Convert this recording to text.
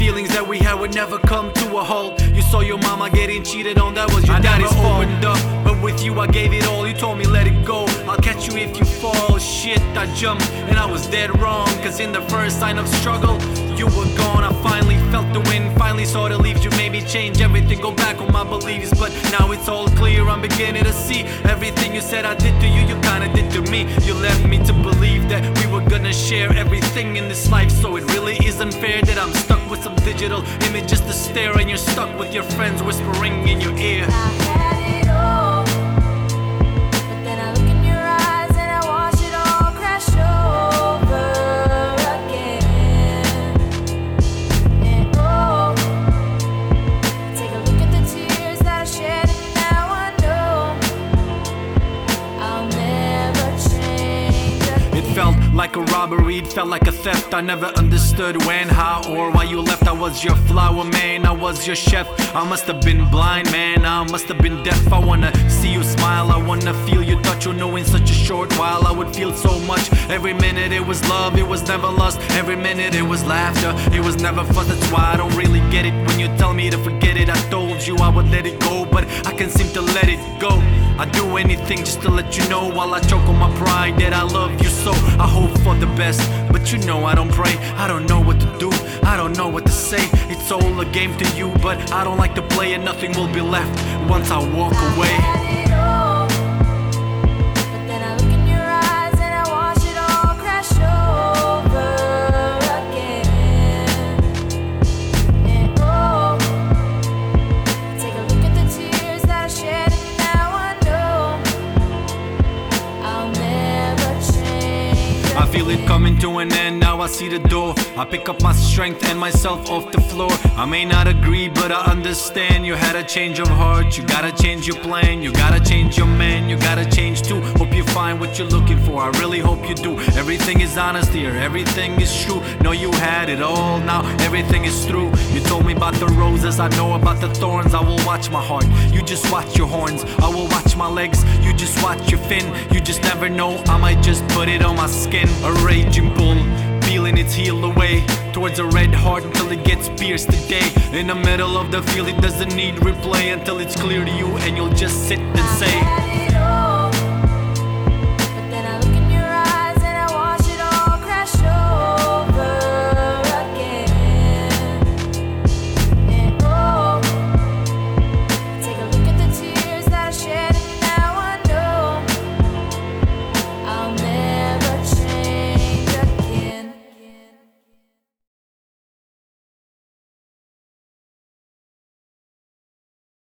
Feelings that we had would never come to a halt. You saw your mama getting cheated on, that was your I daddy's fault. opened up, but with you I gave it all. You told me let it go. I'll catch you if you fall. Shit, I jumped and I was dead wrong. Cause in the first sign of struggle, you were gone. I finally felt the wind, finally saw the leaves. You made me change everything, go back on my beliefs. But now it's all clear, I'm beginning to see everything you said I did to you, you kinda did to me. You led me to believe digital images to stare, and you're stuck with your friends whispering in your ear. Like a robbery, it felt like a theft. I never understood when, how, or why you left. I was your flower man, I was your chef. I must have been blind, man, I must have been deaf. I wanna see you smile, I wanna feel your touch. You know, in such a short while, I would feel so much. Every minute it was love, it was never lost. Every minute it was laughter, it was never fuss. That's why I don't really get it when you tell me to forget it. I told you I would let it go, but I can't seem to let it go. I'd do anything just to let you know while I choke on my pride that I love you so. I hope for the best, but you know I don't pray. I don't know what to do, I don't know what to say. It's all a game to you, but I don't like to play, and nothing will be left once I walk away. Feel it coming to an end, now I see the door. I pick up my strength and myself off the floor. I may not agree, but I understand. You had a change of heart, you gotta change your plan, you gotta change your man, you gotta change too. Hope you find what you're looking for, I really hope you do. Everything is honest here, everything is true. Know you had it all, now everything is through. You told me about the roses, I know about the thorns. I will watch my heart, you just watch your horns. I will watch my legs, you just watch your You just never know, I might just put it on my skin. A raging bull, feeling its heel away towards a red heart until it gets pierced today. In the middle of the field, it doesn't need replay until it's clear to you, and you'll just sit and say.